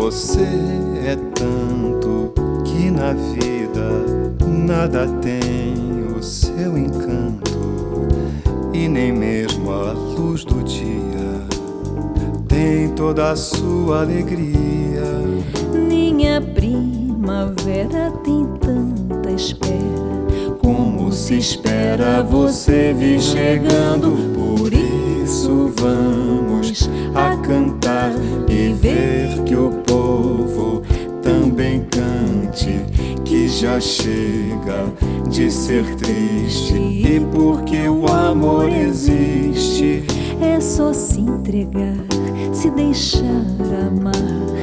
Você é tanto que na vida nada tem o seu encanto e nem mesmo a luz do dia tem toda a sua alegria. Minha primavera tem tanta espera. Como se espera você vir chegando, por isso vamos a cantar chega de ser triste e porque o amor existe É só se entregar, se deixar amar.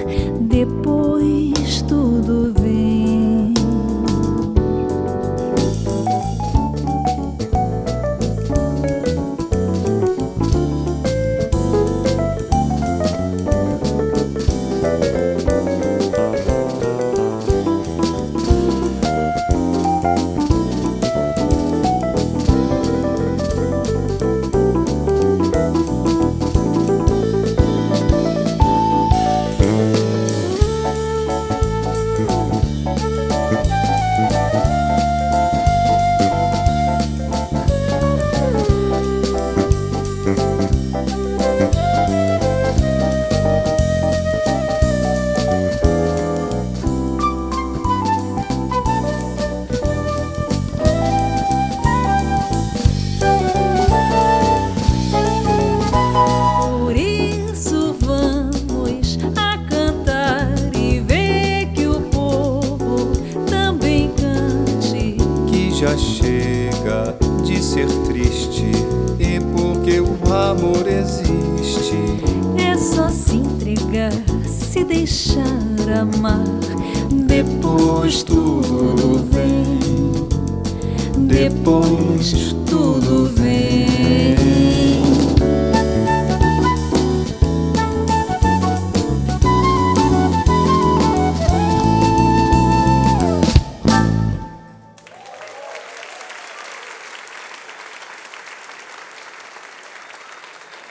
Já chega de ser triste e porque o amor existe. É só se entregar, se deixar amar. Depois tudo vem. Depois